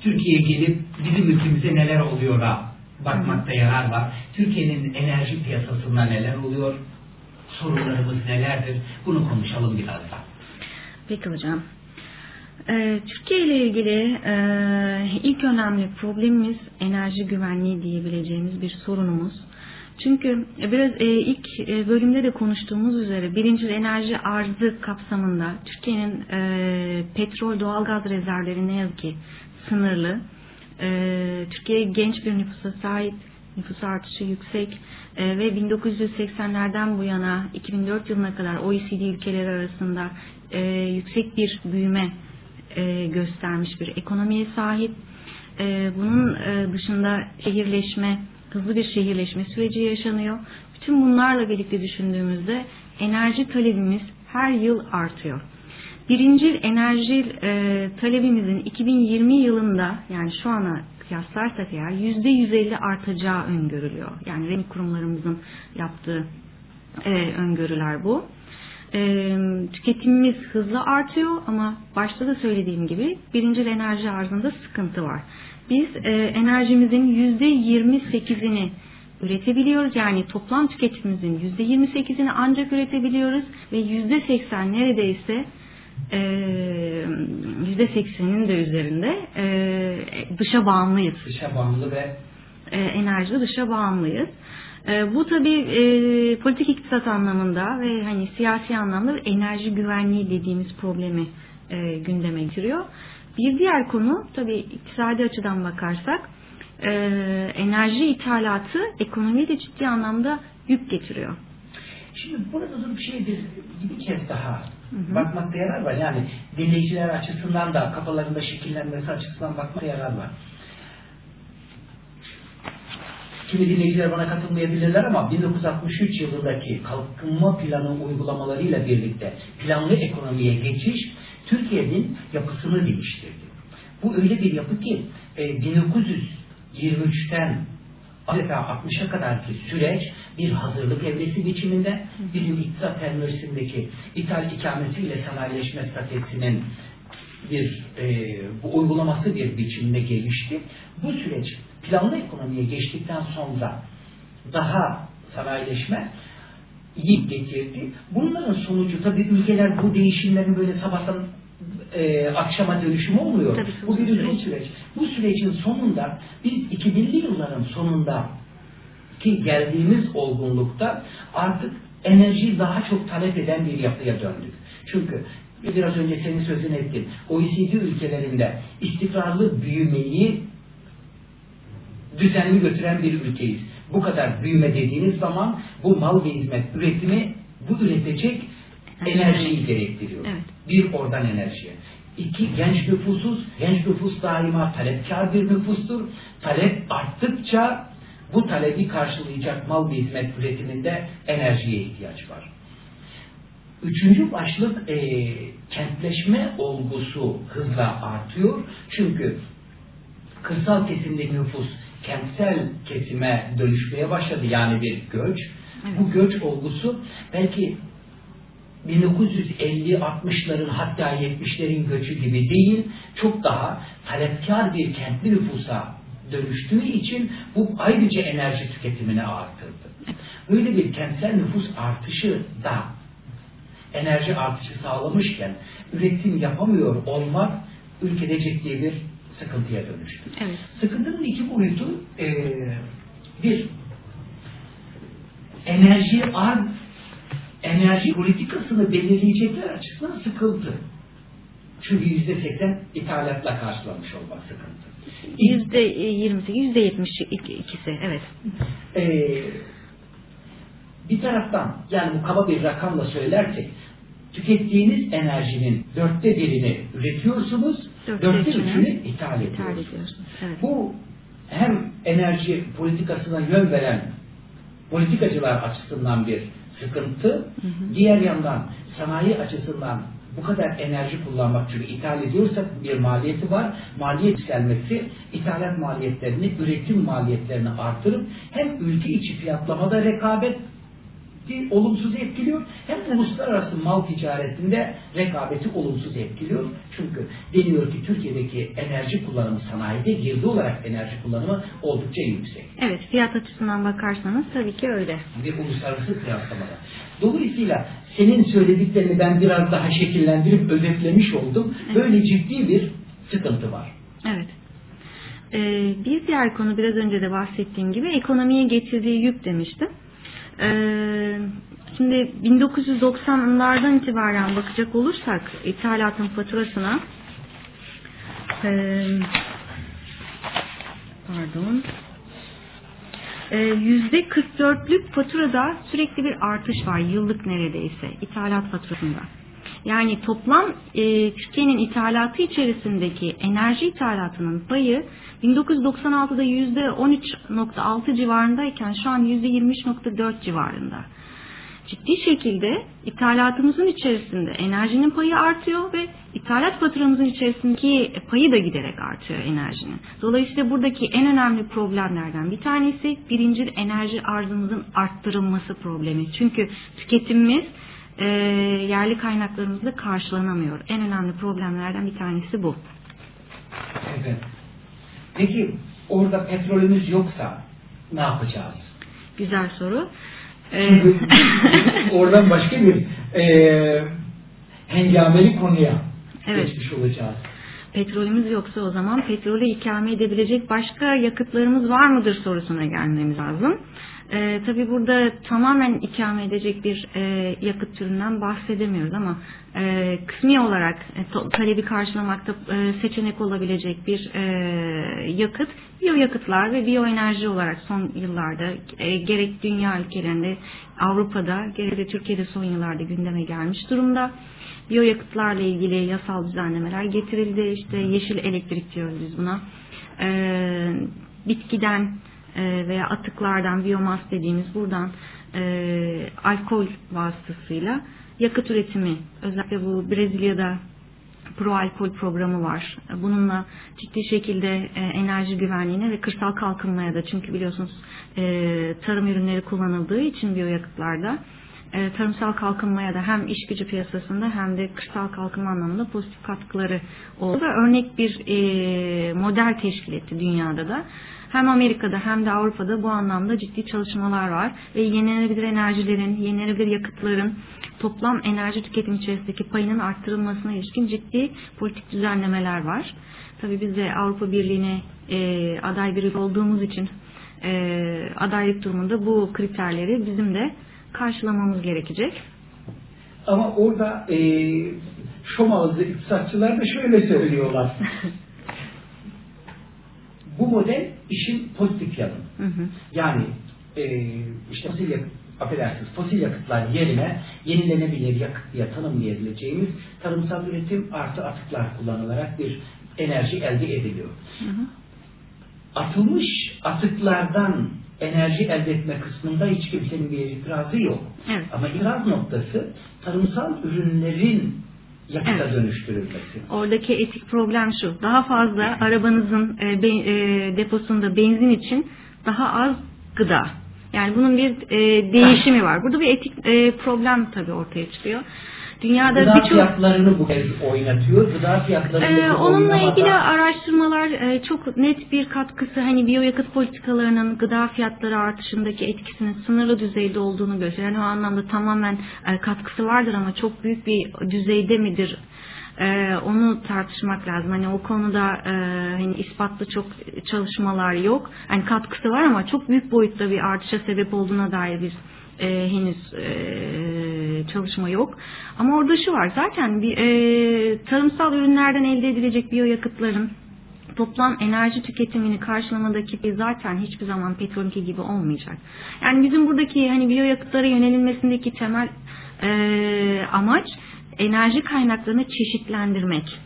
Türkiye'ye gelip bizim ülkemize neler oluyor ha bakmakta yarar var. Türkiye'nin enerji piyasasında neler oluyor? Sorunlarımız nelerdir? Bunu konuşalım biraz da. Peki hocam. Ee, Türkiye ile ilgili e, ilk önemli problemimiz enerji güvenliği diyebileceğimiz bir sorunumuz. Çünkü biraz e, ilk e, bölümde de konuştuğumuz üzere birinci enerji arzı kapsamında Türkiye'nin petrol doğalgaz rezervleri ne yazık ki sınırlı. Türkiye genç bir nüfusa sahip, nüfus artışı yüksek ve 1980'lerden bu yana 2004 yılına kadar OECD ülkeleri arasında yüksek bir büyüme e, göstermiş bir ekonomiye sahip. E, bunun e, dışında şehirleşme, hızlı bir şehirleşme süreci yaşanıyor. Bütün bunlarla birlikte düşündüğümüzde enerji talebimiz her yıl artıyor. Birinci enerji e, talebimizin 2020 yılında yani şu ana kıyaslarsak eğer %150 artacağı öngörülüyor. Yani REMİ kurumlarımızın yaptığı e, öngörüler bu. E, tüketimimiz hızlı artıyor ama başta da söylediğim gibi birinci enerji arzında sıkıntı var. Biz e, enerjimizin %28'ini üretebiliyoruz. Yani toplam tüketimimizin %28'ini ancak üretebiliyoruz ve %80 neredeyse %80'in de üzerinde dışa bağımlıyız. Dışa bağımlı ve enerjide dışa bağımlıyız. Bu tabi e, politik iktisat anlamında ve hani siyasi anlamda enerji güvenliği dediğimiz problemi e, gündeme getiriyor. Bir diğer konu tabi iktisadi açıdan bakarsak e, enerji ithalatı ekonomiye de ciddi anlamda yük getiriyor. Şimdi burada durup şey bir, bir kez daha hı hı. bakmakta yarar var. Yani dinleyiciler açısından da kafalarında şekillenmesi açısından bakmakta yarar var. Kimi dinleyiciler bana katılmayabilirler ama 1963 yılındaki kalkınma planı uygulamalarıyla birlikte planlı ekonomiye geçiş Türkiye'nin yapısını değiştirdi. Bu öyle bir yapı ki 1923'ten adeta 60'a kadarki süreç bir hazırlık evresi biçiminde bizim iktisat terminolojisindeki ithal ikamesiyle sanayileşme stratejisinin bir e, uygulaması bir biçimde gelişti. Bu süreç planlı ekonomiye geçtikten sonra daha sanayileşme iyi getirdi. Bunların sonucu tabii ülkeler bu değişimlerin böyle sabahtan e, akşama dönüşüm olmuyor. Tabii, bu bir uzun süreç. Bu sürecin sonunda biz 2000'li yılların sonunda ki geldiğimiz olgunlukta artık enerji daha çok talep eden bir yapıya döndük. Çünkü biraz önce senin sözünü ettin. OECD ülkelerinde istikrarlı büyümeyi düzenli götüren bir ülkeyiz. Bu kadar büyüme dediğiniz zaman bu mal ve hizmet üretimi bu üretecek enerjiyi gerektiriyor. Evet. Bir oradan enerjiye. İki genç nüfusuz. Genç nüfus daima talepkar bir nüfustur. Talep arttıkça bu talebi karşılayacak mal ve hizmet üretiminde enerjiye ihtiyaç var. Üçüncü başlık e, kentleşme olgusu hızla artıyor. Çünkü kırsal kesimdeki nüfus kentsel kesime dönüşmeye başladı. Yani bir göç. Evet. Bu göç olgusu belki 1950-60'ların hatta 70'lerin göçü gibi değil, çok daha talepkar bir kentli nüfusa dönüştüğü için bu ayrıca enerji tüketimini arttırdı. Böyle bir kentsel nüfus artışı da enerji artışı sağlamışken üretim yapamıyor olmak ülkede ciddi bir sıkıntıya dönüştü. Evet. Sıkıntının iki boyutu e, bir enerji arz enerji politikasını belirleyecekler açısından sıkıntı. Çünkü yüzde seksen ithalatla karşılamış olmak sıkıntı. Yüzde yirmi sekiz, yüzde yetmiş ikisi, evet. Ee, bir taraftan yani bu kaba bir rakamla söylersek tükettiğiniz enerjinin dörtte birini üretiyorsunuz, dörtte, dörtte üçünü ithal ediyorsunuz. Evet. Bu hem enerji politikasına yön veren politikacılar açısından bir sıkıntı. Hı hı. Diğer yandan sanayi açısından bu kadar enerji kullanmak çünkü ithal ediyorsak bir maliyeti var. Maliyet yükselmesi ithalat maliyetlerini, üretim maliyetlerini artırıp hem ülke içi fiyatlamada rekabet ciddi olumsuz etkiliyor hem uluslararası mal ticaretinde rekabeti olumsuz etkiliyor. Çünkü deniyor ki Türkiye'deki enerji kullanımı sanayide girdi olarak enerji kullanımı oldukça yüksek. Evet fiyat açısından bakarsanız tabii ki öyle. Bir uluslararası kıyaslamada. Dolayısıyla senin söylediklerini ben biraz daha şekillendirip özetlemiş oldum. Böyle ciddi bir sıkıntı var. Evet. Ee, bir diğer konu biraz önce de bahsettiğim gibi ekonomiye getirdiği yük demiştim. Ee, şimdi 1990'lardan itibaren bakacak olursak ithalatın faturasına e, pardon %44'lük faturada sürekli bir artış var yıllık neredeyse ithalat faturasında. Yani toplam e, Türkiye'nin ithalatı içerisindeki enerji ithalatının payı 1996'da %13.6 civarındayken şu an %23.4 civarında. Ciddi şekilde ithalatımızın içerisinde enerjinin payı artıyor ve ithalat faturamızın içerisindeki payı da giderek artıyor enerjinin. Dolayısıyla buradaki en önemli problemlerden bir tanesi birinci enerji arzımızın arttırılması problemi. Çünkü tüketimimiz e, yerli kaynaklarımızla karşılanamıyor. En önemli problemlerden bir tanesi bu. Evet. Peki orada petrolümüz yoksa ne yapacağız? Güzel soru. Çünkü oradan başka bir e, hengameli konuya Evet. geçmiş olacağız. Petrolümüz yoksa o zaman petrolü ikame edebilecek başka yakıtlarımız var mıdır sorusuna gelmemiz lazım. Ee, Tabi burada tamamen ikame edecek bir e, yakıt türünden bahsedemiyoruz ama e, kısmi olarak e, talebi karşılamakta e, seçenek olabilecek bir e, yakıt biyoyakıtlar ve biyoenerji olarak son yıllarda e, gerek dünya ülkelerinde Avrupa'da gerek de Türkiye'de son yıllarda gündeme gelmiş durumda. Biyoyakıtlarla ilgili yasal düzenlemeler getirildi. İşte yeşil elektrik diyoruz biz buna. Ee, bitkiden e, veya atıklardan biyomas dediğimiz buradan e, alkol vasıtasıyla yakıt üretimi özellikle bu Brezilya'da pro alkol programı var. Bununla ciddi şekilde e, enerji güvenliğine ve kırsal kalkınmaya da çünkü biliyorsunuz e, tarım ürünleri kullanıldığı için biyoyakıtlarda e, tarımsal kalkınmaya da hem iş gücü piyasasında hem de kırsal kalkınma anlamında pozitif katkıları oldu örnek bir e, model teşkil etti dünyada da. Hem Amerika'da hem de Avrupa'da bu anlamda ciddi çalışmalar var ve yenilenebilir enerjilerin, yenilenebilir yakıtların toplam enerji tüketim içerisindeki payının arttırılmasına ilişkin ciddi politik düzenlemeler var. Tabii biz de Avrupa Birliği'ne e, aday bir olduğumuz için e, adaylık durumunda bu kriterleri bizim de karşılamamız gerekecek. Ama orada e, şom ağızlı iktisatçılar da şöyle söylüyorlar. Bu model işin pozitif yanı. Hı hı. Yani e, işte fosil yakıt, affedersiniz, fosil yakıtlar yerine yenilenebilir yakıt diye tanımlayabileceğimiz tarımsal üretim artı atıklar kullanılarak bir enerji elde ediliyor. Hı hı. Atılmış atıklardan enerji elde etme kısmında hiç kimsenin bir itirazı yok. Evet. Ama itiraz noktası tarımsal ürünlerin yakıta dönüştürülmesi. Oradaki etik problem şu. Daha fazla arabanızın e, be- e, deposunda benzin için daha az gıda. Yani bunun bir e, değişimi var. Burada bir etik e, problem tabii ortaya çıkıyor. Dünyada Gıda birçok fiyatlarını bu kez oynatıyor. Gıda fiyatlarını Ee, onunla ilgili araştırmalar e, çok net bir katkısı hani biyoyakıt politikalarının gıda fiyatları artışındaki etkisinin sınırlı düzeyde olduğunu gösteriyor. Yani o anlamda tamamen e, katkısı vardır ama çok büyük bir düzeyde midir? E, onu tartışmak lazım. Hani o konuda e, hani ispatlı çok çalışmalar yok. Hani katkısı var ama çok büyük boyutta bir artışa sebep olduğuna dair bir e, henüz e, çalışma yok. Ama orada şu var zaten bir e, tarımsal ürünlerden elde edilecek biyoyakıtların toplam enerji tüketimini karşılamadaki zaten hiçbir zaman petrolünki gibi olmayacak. Yani bizim buradaki hani biyoyakıtlara yönelilmesindeki temel e, amaç enerji kaynaklarını çeşitlendirmek.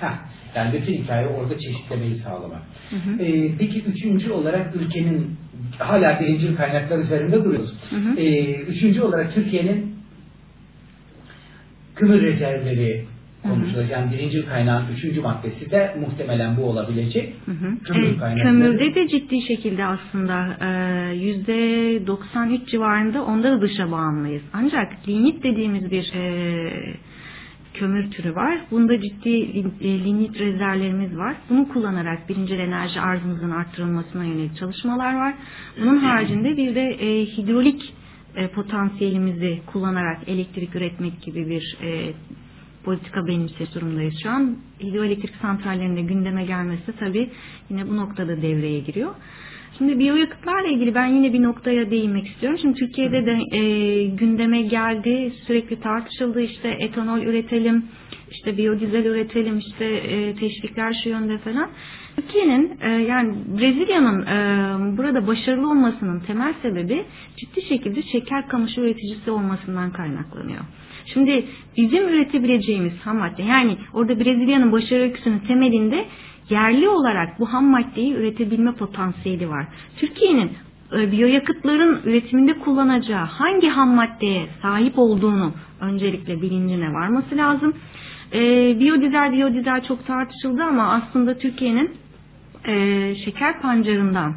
Heh, yani bütün hikaye orada çeşitlemeyi sağlamak. Ee, peki üçüncü olarak ülkenin hala birinci kaynaklar üzerinde duruyoruz. Hı hı. Ee, üçüncü olarak Türkiye'nin kömür rezervleri. Yani birinci kaynağın üçüncü maddesi de muhtemelen bu olabilecek. Hı hı. Kömür E, kaynakları. kömürde de ciddi şekilde aslında e, yüzde 93 civarında onda da dışa bağımlıyız. Ancak lignit dediğimiz bir e, kömür türü var. Bunda ciddi e, lignit rezervlerimiz var. Bunu kullanarak birinci enerji arzımızın arttırılmasına yönelik çalışmalar var. Bunun haricinde bir de e, hidrolik e, potansiyelimizi kullanarak elektrik üretmek gibi bir e, politika benimse durumdayız şu an. Hidroelektrik santrallerinde gündeme gelmesi tabii yine bu noktada devreye giriyor. Şimdi biyoyakıtlarla ilgili ben yine bir noktaya değinmek istiyorum. Şimdi Türkiye'de de e, gündeme geldi, sürekli tartışıldı işte etanol üretelim, işte biyodizel üretelim, işte e, teşvikler şu yönde falan. Türkiye'nin e, yani Brezilya'nın e, burada başarılı olmasının temel sebebi ciddi şekilde şeker kamışı üreticisi olmasından kaynaklanıyor. Şimdi bizim üretebileceğimiz ham madde yani orada Brezilya'nın başarı öyküsünün temelinde yerli olarak bu ham maddeyi üretebilme potansiyeli var. Türkiye'nin e, biyoyakıtların üretiminde kullanacağı hangi ham maddeye sahip olduğunu öncelikle bilincine varması lazım. E, biyodizel biyodizel çok tartışıldı ama aslında Türkiye'nin e, şeker pancarından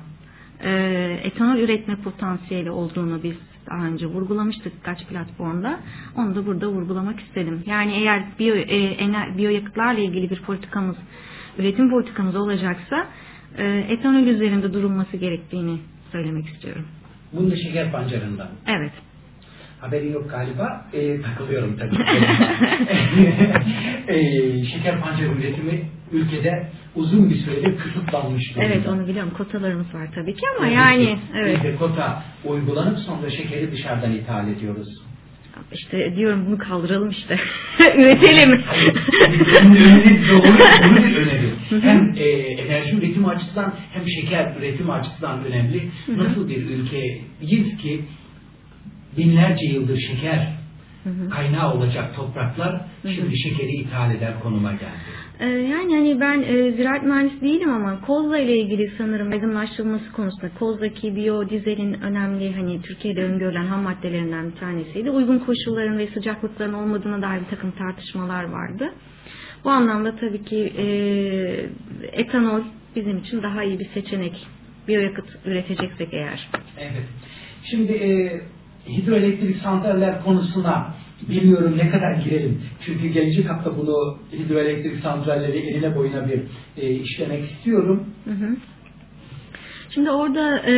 e, etanol üretme potansiyeli olduğunu biz daha önce vurgulamıştık birkaç platformda. Onu da burada vurgulamak istedim. Yani eğer biyo, e, ener, ilgili bir politikamız, üretim politikamız olacaksa e, etanol üzerinde durulması gerektiğini söylemek istiyorum. Bunu da şeker pancarından. Evet. Haberin yok galiba. E, takılıyorum tabii. e, şeker pancarı üretimi ülkede uzun bir süredir kısıtlanmış durumda. Evet onu biliyorum. Kotalarımız var tabii ki ama Tabii yani ki. evet. Biz de kota uygulanıp sonra şekeri dışarıdan ithal ediyoruz. İşte diyorum bunu kaldıralım işte. Üretelim. Bunun öneri doğru, bunu bir öneri. Hem e, enerji üretimi açısından hem şeker üretimi açısından önemli. Nasıl bir ülkeyiz ki binlerce yıldır şeker kaynağı olacak topraklar şimdi şekeri ithal eder konuma geldi. Ee, Yani hani ben e, ziraat mühendisi değilim ama kozla ile ilgili sanırım yaygınlaştırılması konusunda kozdaki biyodizelin önemli hani Türkiye'de öngörülen ham maddelerinden bir tanesiydi. Uygun koşulların ve sıcaklıkların olmadığına dair bir takım tartışmalar vardı. Bu anlamda tabii ki e, etanol bizim için daha iyi bir seçenek. Biyoyakıt üreteceksek eğer. Evet. Şimdi e, hidroelektrik santraller konusuna bilmiyorum ne kadar girelim. Çünkü gelecek hafta bunu hidroelektrik santralleri eline boyuna bir e, işlemek istiyorum. Hı hı. Şimdi orada e,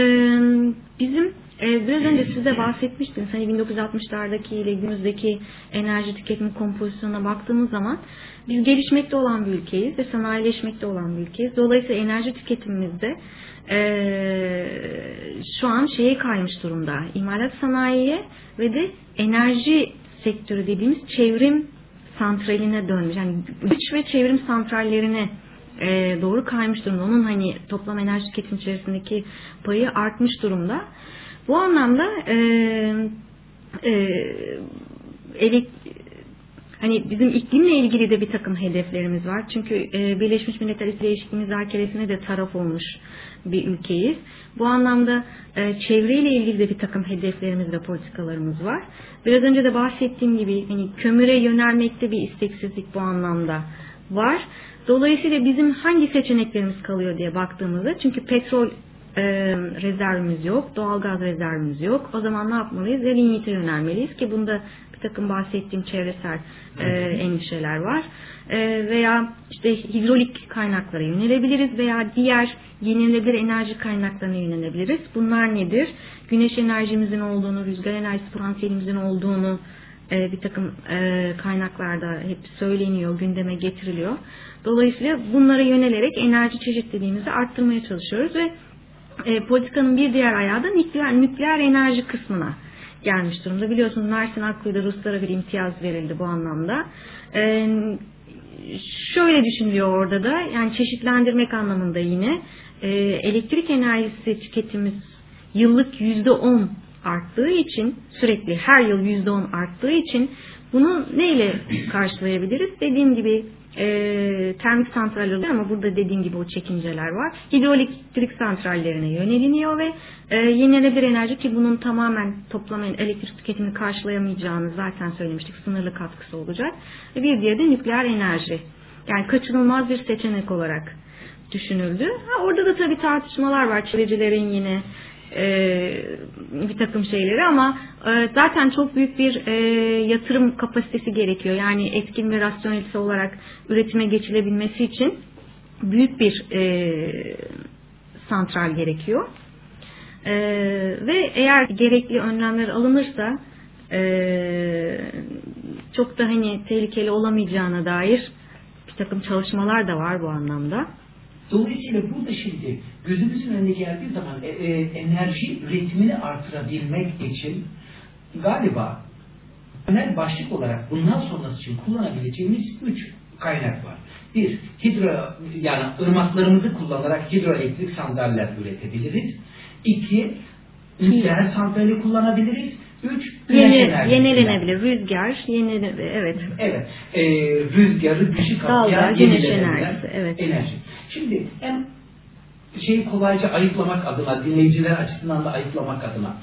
bizim biraz önce siz de bahsetmiştiniz. Hani 1960'lardaki ile günümüzdeki enerji tüketimi kompozisyonuna baktığımız zaman biz gelişmekte olan bir ülkeyiz ve sanayileşmekte olan bir ülkeyiz. Dolayısıyla enerji tüketimimizde e, şu an şeye kaymış durumda. İmalat sanayiye ve de enerji sektörü dediğimiz çevrim santraline dönmüş. Yani güç ve çevrim santrallerine e, doğru kaymış durumda. Onun hani toplam enerji tüketim içerisindeki payı artmış durumda. Bu anlamda e, e, elek, hani bizim iklimle ilgili de bir takım hedeflerimiz var. Çünkü e, Birleşmiş Milletler Değişikliği Müzakeresine de taraf olmuş bir ülkeyiz. Bu anlamda e, çevreyle ilgili de bir takım hedeflerimiz ve politikalarımız var. Biraz önce de bahsettiğim gibi hani kömüre yönelmekte bir isteksizlik bu anlamda var. Dolayısıyla bizim hangi seçeneklerimiz kalıyor diye baktığımızda çünkü petrol e, rezervimiz yok, doğalgaz rezervimiz yok. O zaman ne yapmalıyız? Ya lignite yönelmeliyiz ki bunda bir takım bahsettiğim çevresel e, endişeler var. E, veya işte hidrolik kaynaklara yönelebiliriz veya diğer yenilenebilir enerji kaynaklarına yönelebiliriz. Bunlar nedir? Güneş enerjimizin olduğunu, rüzgar enerjisi potansiyelimizin olduğunu e, bir takım e, kaynaklarda hep söyleniyor, gündeme getiriliyor. Dolayısıyla bunlara yönelerek enerji çeşitliliğimizi arttırmaya çalışıyoruz ve e, politikanın bir diğer ayağı da nükleer, nükleer enerji kısmına gelmiş durumda. Biliyorsunuz Mersin Akkuyu'da Ruslara bir imtiyaz verildi bu anlamda. E, şöyle düşünülüyor orada da yani çeşitlendirmek anlamında yine e, elektrik enerjisi tüketimimiz yıllık yüzde on arttığı için sürekli her yıl yüzde on arttığı için bunu neyle karşılayabiliriz? Dediğim gibi e, termik santraller oluyor ama burada dediğim gibi o çekinceler var. Hidroelektrik santrallerine yöneliniyor ve e, yenilenebilir enerji ki bunun tamamen toplam elektrik tüketimini karşılayamayacağını zaten söylemiştik. Sınırlı katkısı olacak. Ve bir diğeri de nükleer enerji. Yani kaçınılmaz bir seçenek olarak düşünüldü. Ha, orada da tabii tartışmalar var. Çevrecilerin yine e, bir takım şeyleri ama e, zaten çok büyük bir e, yatırım kapasitesi gerekiyor. Yani etkin ve rasyonelite olarak üretime geçilebilmesi için büyük bir e, santral gerekiyor. E, ve eğer gerekli önlemler alınırsa e, çok da hani tehlikeli olamayacağına dair bir takım çalışmalar da var bu anlamda. Dolayısıyla burada şimdi gözümüzün önüne geldiği zaman e, e, enerji üretimini artırabilmek için galiba temel başlık olarak bundan sonrası için kullanabileceğimiz üç kaynak var. Bir, hidro yani ırmaklarımızı kullanarak hidroelektrik santraller üretebiliriz. İki, nükleer santrali kullanabiliriz. Üç, Yeni, yenilenebilir. Rüzgar, yenilenebilir. Evet. Evet. E, rüzgarı, gücü kapsayan güneş enerjisi. Evet. Enerji. Şimdi hem şeyi kolayca ayıklamak adına, dinleyiciler açısından da ayıklamak adına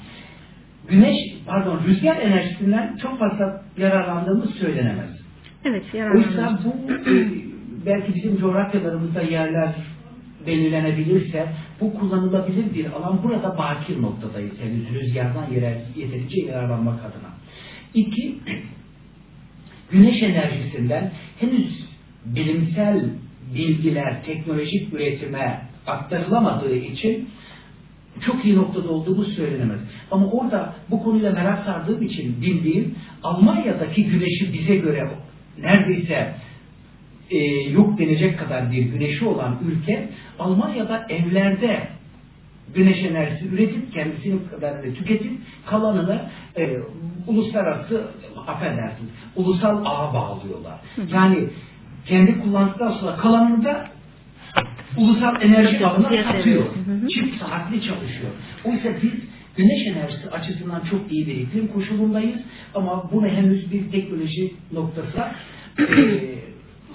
güneş, pardon rüzgar enerjisinden çok fazla yararlandığımız söylenemez. Evet, yararlandığımız. O yüzden bu belki bizim coğrafyalarımızda yerler belirlenebilirse bu kullanılabilir bir alan. Burada bakir noktadayız henüz rüzgardan yeterince yararlanmak adına. İki, güneş enerjisinden henüz bilimsel bilgiler teknolojik üretime aktarılamadığı için çok iyi noktada olduğu söylenemez. Ama orada bu konuyla merak sardığım için bildiğim Almanya'daki güneşi bize göre neredeyse e, yok denecek kadar bir güneşi olan ülke Almanya'da evlerde güneş enerjisi üretip kendisini kadarını tüketip kalanını e, uluslararası affedersiniz ulusal ağa bağlıyorlar. Yani kendi kullandıktan sonra kalanını da ulusal enerji ağına satıyor. Çift saatli çalışıyor. Oysa biz güneş enerjisi açısından çok iyi bir iklim koşulundayız ama bunu henüz bir teknoloji noktası e,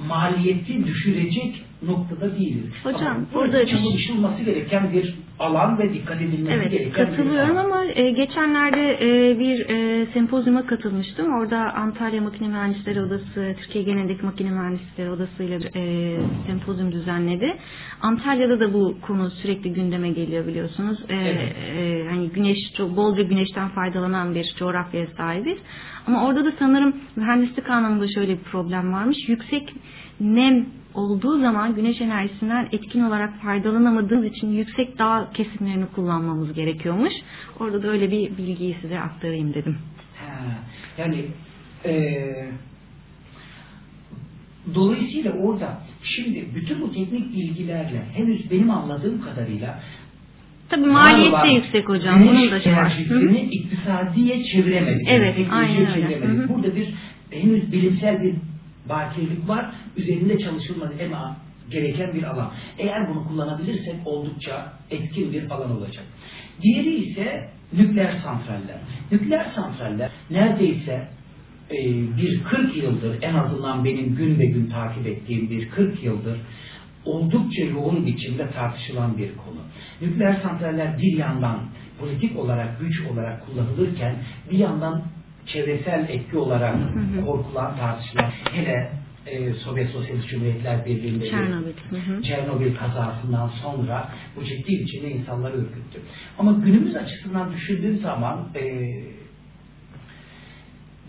maliyeti düşürecek noktada değiliz. Hocam ama burada çalışılması gereken bir alan ve dikkat edilmesi evet, gereken katılıyorum ama e, geçenlerde e, bir e, sempozyuma katılmıştım. Orada Antalya Makine Mühendisleri Odası, Türkiye genelindeki Makine Mühendisleri Odası ile e, sempozyum düzenledi. Antalya'da da bu konu sürekli gündeme geliyor biliyorsunuz. E, evet. e, hani güneş çok bolca güneşten faydalanan bir coğrafyaya sahibiz. Ama orada da sanırım mühendislik anlamında şöyle bir problem varmış. Yüksek nem olduğu zaman güneş enerjisinden etkin olarak faydalanamadığımız için yüksek dağ kesimlerini kullanmamız gerekiyormuş. Orada da öyle bir bilgiyi size aktarayım dedim. Ha, yani e, dolayısıyla orada şimdi bütün bu teknik bilgilerle henüz benim anladığım kadarıyla Tabii maliyet de yüksek hocam. Bunun da şey var. iktisadiye çeviremedik. Evet, aynen öyle. Burada bir henüz bilimsel bir bakirlik var. Üzerinde çalışılması en gereken bir alan. Eğer bunu kullanabilirsek oldukça etkin bir alan olacak. Diğeri ise nükleer santraller. Nükleer santraller neredeyse e, bir 40 yıldır en azından benim gün be gün takip ettiğim bir 40 yıldır oldukça yoğun biçimde tartışılan bir konu. Nükleer santraller bir yandan politik olarak, güç olarak kullanılırken bir yandan çevresel etki olarak korkulan, tartışılan hele e, Sovyet Sosyalist Cumhuriyetler Birliği'nde Çernobil. Çernobil kazasından sonra bu ciddi biçimde insanları ürküttü. Ama günümüz açısından düşündüğüm zaman e,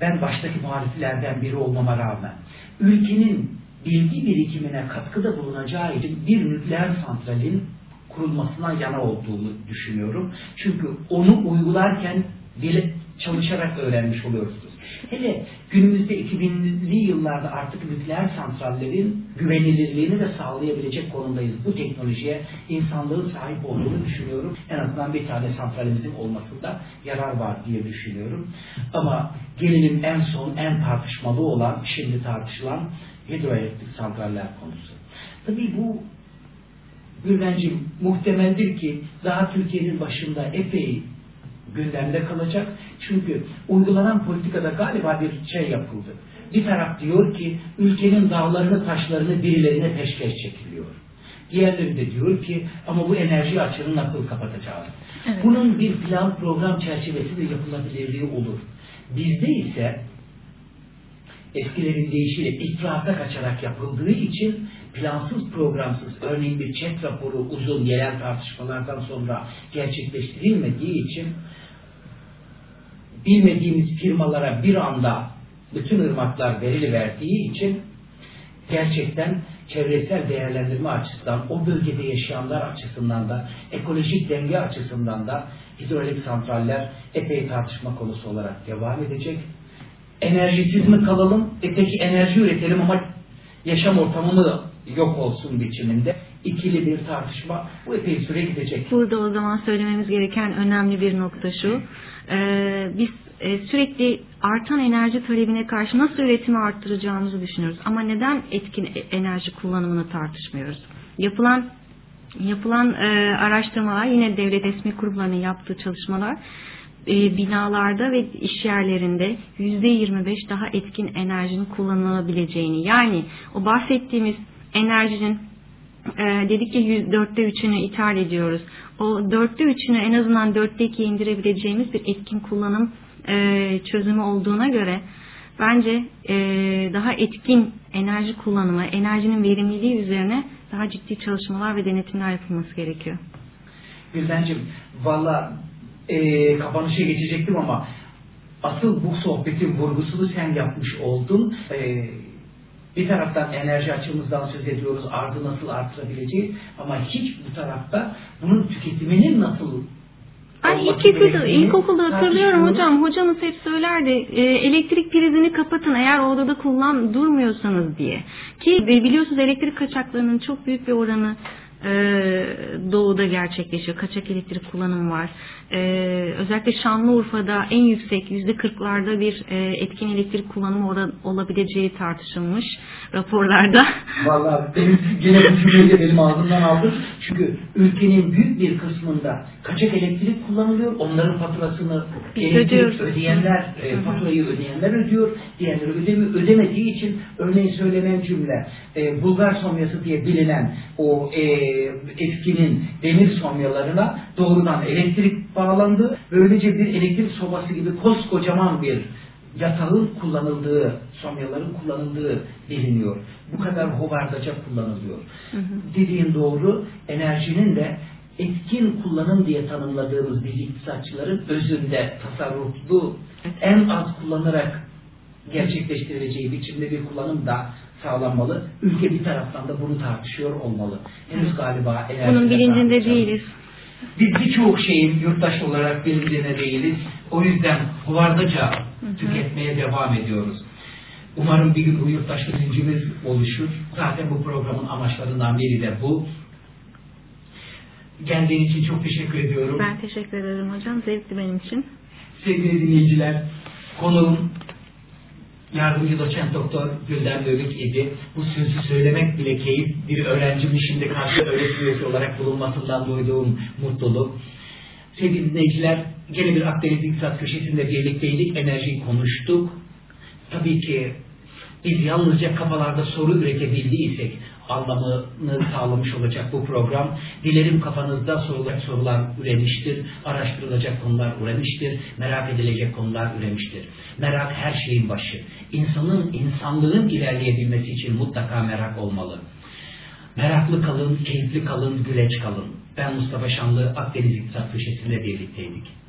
ben baştaki muhaliflerden biri olmama rağmen ülkenin bilgi birikimine katkıda bulunacağı için bir nükleer santralin kurulmasına yana olduğunu düşünüyorum. Çünkü onu uygularken bile çalışarak öğrenmiş oluyorsunuz. Hele günümüzde 2000'li yıllarda artık nükleer santrallerin güvenilirliğini de sağlayabilecek konumdayız. Bu teknolojiye insanlığın sahip olduğunu düşünüyorum. En azından bir tane santralimizin olmasında yarar var diye düşünüyorum. Ama gelelim en son en tartışmalı olan, şimdi tartışılan hidroelektrik santraller konusu. Tabii bu Gülbencim muhtemeldir ki daha Türkiye'nin başında epey gündemde kalacak. Çünkü uygulanan politikada galiba bir şey yapıldı. Bir taraf diyor ki ülkenin dağlarını taşlarını birilerine peşkeş çekiliyor. Diğerleri de diyor ki ama bu enerji açığını nasıl kapatacağız? Evet. Bunun bir plan program çerçevesi de yapılabilirliği olur. Bizde ise eskilerin deyişiyle ifrata kaçarak yapıldığı için plansız programsız örneğin bir chat raporu uzun yerel tartışmalardan sonra gerçekleştirilmediği için bilmediğimiz firmalara bir anda bütün ırmaklar verili verdiği için gerçekten çevresel değerlendirme açısından, o bölgede yaşayanlar açısından da, ekolojik denge açısından da hidrolik santraller epey tartışma konusu olarak devam edecek. Enerjisiz mi kalalım? E peki enerji üretelim ama yaşam ortamını yok olsun biçiminde ikili bir tartışma bu epey süre gidecek. Burada o zaman söylememiz gereken önemli bir nokta şu. Ee, biz e, sürekli artan enerji talebine karşı nasıl üretimi arttıracağımızı düşünüyoruz. Ama neden etkin e- enerji kullanımını tartışmıyoruz? Yapılan yapılan e, araştırmalar yine devlet resmi kurumlarının yaptığı çalışmalar e, binalarda ve iş yerlerinde %25 daha etkin enerjinin kullanılabileceğini yani o bahsettiğimiz enerjinin e, dedik ki dörtte üçünü ithal ediyoruz. O dörtte üçünü en azından dörtte ikiye indirebileceğimiz bir etkin kullanım e, çözümü olduğuna göre bence e, daha etkin enerji kullanımı, enerjinin verimliliği üzerine daha ciddi çalışmalar ve denetimler yapılması gerekiyor. Güldencim valla e, kapanışa geçecektim ama asıl bu sohbetin vurgusunu sen yapmış oldun. E, bir taraftan enerji açımızdan söz ediyoruz, arzı nasıl artırabileceğiz ama hiç bu tarafta bunun tüketiminin nasıl olması ilkokulda, ilkokulda hatırlıyorum hocam. Hocamız hep söylerdi e, elektrik prizini kapatın eğer o odada kullan durmuyorsanız diye. Ki e, biliyorsunuz elektrik kaçaklarının çok büyük bir oranı e, doğuda gerçekleşiyor. Kaçak elektrik kullanımı var. E, özellikle Şanlıurfa'da en yüksek yüzde kırklarda bir e, etkin elektrik kullanımı oran, olabileceği tartışılmış raporlarda. Vallahi benim yine bu cümleyi benim ağzımdan aldım. Çünkü ülkenin büyük bir kısmında kaçak elektrik kullanılıyor. Onların faturasını Biz elektrik ödüyoruz. ödeyenler, e, faturayı ödeyenler ödüyor. Diğerleri ödemiyor. Ödemediği için örneğin söylenen cümle e, Bulgar somyası diye bilinen o e, eskinin demir somyalarına doğrudan elektrik bağlandı. Böylece bir elektrik sobası gibi koskocaman bir yatağın kullanıldığı, somyaların kullanıldığı biliniyor. Bu kadar hovardaca kullanılıyor. Hı hı. Dediğin doğru, enerjinin de etkin kullanım diye tanımladığımız biz iktisatçıların özünde tasarruflu, en az kullanarak gerçekleştirileceği biçimde bir kullanım da sağlanmalı. Ülke bir taraftan da bunu tartışıyor olmalı. Henüz galiba enerjide Bunun bilincinde değiliz. biz birçok şeyin yurttaş olarak bilincine değiliz. O yüzden huvardaca hı. tüketmeye devam ediyoruz. Umarım bir gün bu yurttaş bilincimiz oluşur. Zaten bu programın amaçlarından biri de bu. Geldiğin için çok teşekkür ediyorum. Ben teşekkür ederim hocam. Zevkli benim için. Sevgili dinleyiciler, konuğum yardımcı doçent doktor Gülden Bölük idi. Bu sözü söylemek bile keyif. Bir öğrencimin şimdi karşı öğretim üyesi olarak bulunmasından duyduğum mutluluk. Sevgili dinleyiciler, gene bir Akdeniz İktisat Köşesi'nde birlikteydik. Enerjiyi konuştuk. Tabii ki biz yalnızca kafalarda soru üretebildiysek anlamını sağlamış olacak bu program. Dilerim kafanızda sorulacak sorular üremiştir, araştırılacak konular üremiştir, merak edilecek konular üremiştir. Merak her şeyin başı. İnsanın, insanlığın ilerleyebilmesi için mutlaka merak olmalı. Meraklı kalın, keyifli kalın, güleç kalın. Ben Mustafa Şanlı, Akdeniz İktisat Köşesi'nde birlikteydik.